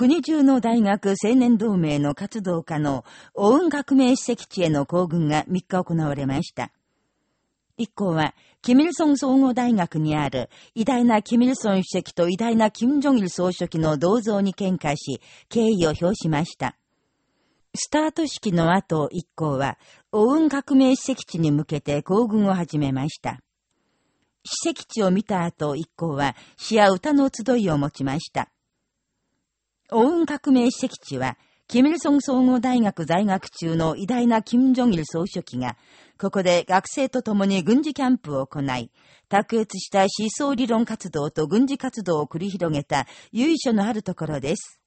国中の大学青年同盟の活動家のオウン革命史跡地への行軍が3日行われました。一行は、キミルソン総合大学にある偉大なキミルソン主席と偉大なキム・ジョギル総書記の銅像に献花し、敬意を表しました。スタート式の後、一行は、オウン革命史跡地に向けて行軍を始めました。史跡地を見た後、一行は詩や歌の集いを持ちました。オウン革命史跡地は、キミルソン総合大学在学中の偉大なキム・ジョギル総書記が、ここで学生と共に軍事キャンプを行い、卓越した思想理論活動と軍事活動を繰り広げた由緒のあるところです。